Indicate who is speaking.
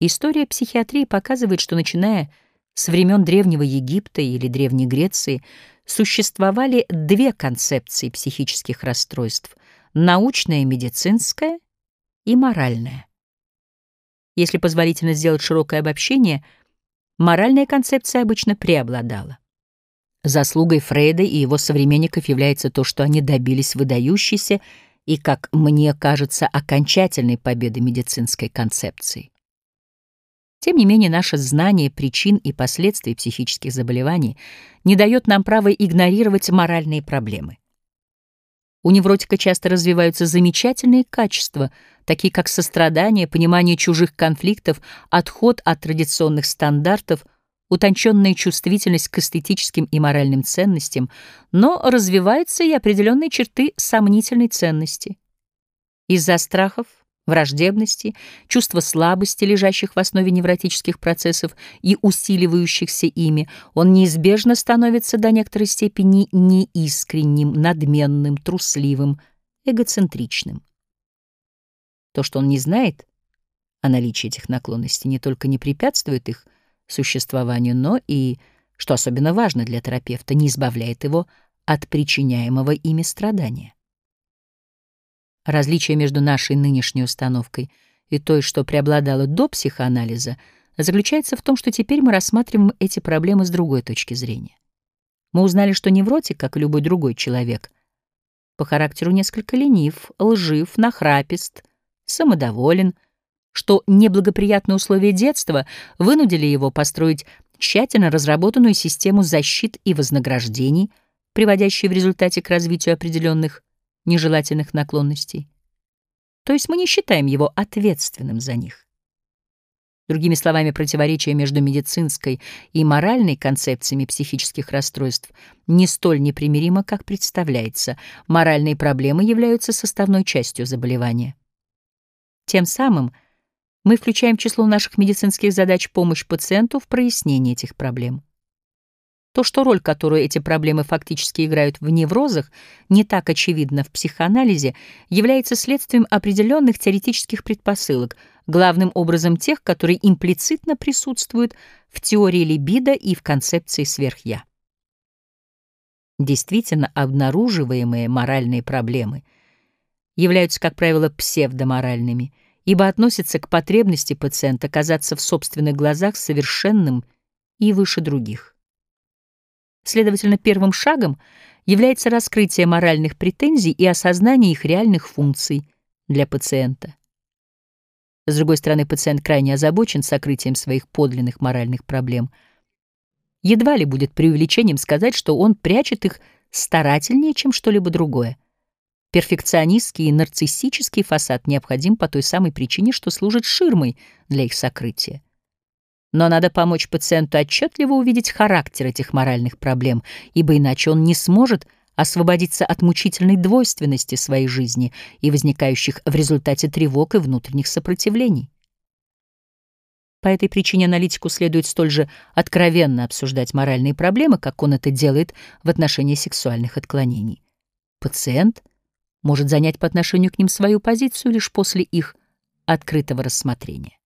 Speaker 1: История психиатрии показывает, что начиная с времен Древнего Египта или Древней Греции существовали две концепции психических расстройств — научная, медицинская и моральная. Если позволительно сделать широкое обобщение, моральная концепция обычно преобладала. Заслугой Фрейда и его современников является то, что они добились выдающейся и, как мне кажется, окончательной победы медицинской концепции. Тем не менее, наше знание причин и последствий психических заболеваний не дает нам права игнорировать моральные проблемы. У невротика часто развиваются замечательные качества, такие как сострадание, понимание чужих конфликтов, отход от традиционных стандартов, утонченная чувствительность к эстетическим и моральным ценностям, но развиваются и определенные черты сомнительной ценности. Из-за страхов, враждебности, чувства слабости, лежащих в основе невротических процессов и усиливающихся ими, он неизбежно становится до некоторой степени неискренним, надменным, трусливым, эгоцентричным. То, что он не знает о наличии этих наклонностей, не только не препятствует их существованию, но и, что особенно важно для терапевта, не избавляет его от причиняемого ими страдания. Различие между нашей нынешней установкой и той, что преобладало до психоанализа, заключается в том, что теперь мы рассматриваем эти проблемы с другой точки зрения. Мы узнали, что невротик, как и любой другой человек, по характеру несколько ленив, лжив, нахрапист, самодоволен, что неблагоприятные условия детства вынудили его построить тщательно разработанную систему защит и вознаграждений, приводящие в результате к развитию определенных нежелательных наклонностей. То есть мы не считаем его ответственным за них. Другими словами, противоречие между медицинской и моральной концепциями психических расстройств не столь непримиримо, как представляется. Моральные проблемы являются составной частью заболевания. Тем самым мы включаем в число наших медицинских задач помощь пациенту в прояснении этих проблем. То, что роль, которую эти проблемы фактически играют в неврозах, не так очевидна в психоанализе, является следствием определенных теоретических предпосылок, главным образом тех, которые имплицитно присутствуют в теории либидо и в концепции сверхя. Действительно обнаруживаемые моральные проблемы являются, как правило, псевдоморальными, ибо относятся к потребности пациента казаться в собственных глазах совершенным и выше других. Следовательно, первым шагом является раскрытие моральных претензий и осознание их реальных функций для пациента. С другой стороны, пациент крайне озабочен сокрытием своих подлинных моральных проблем. Едва ли будет преувеличением сказать, что он прячет их старательнее, чем что-либо другое. Перфекционистский и нарциссический фасад необходим по той самой причине, что служит ширмой для их сокрытия. Но надо помочь пациенту отчетливо увидеть характер этих моральных проблем, ибо иначе он не сможет освободиться от мучительной двойственности своей жизни и возникающих в результате тревог и внутренних сопротивлений. По этой причине аналитику следует столь же откровенно обсуждать моральные проблемы, как он это делает в отношении сексуальных отклонений. Пациент может занять по отношению к ним свою позицию лишь после их открытого рассмотрения.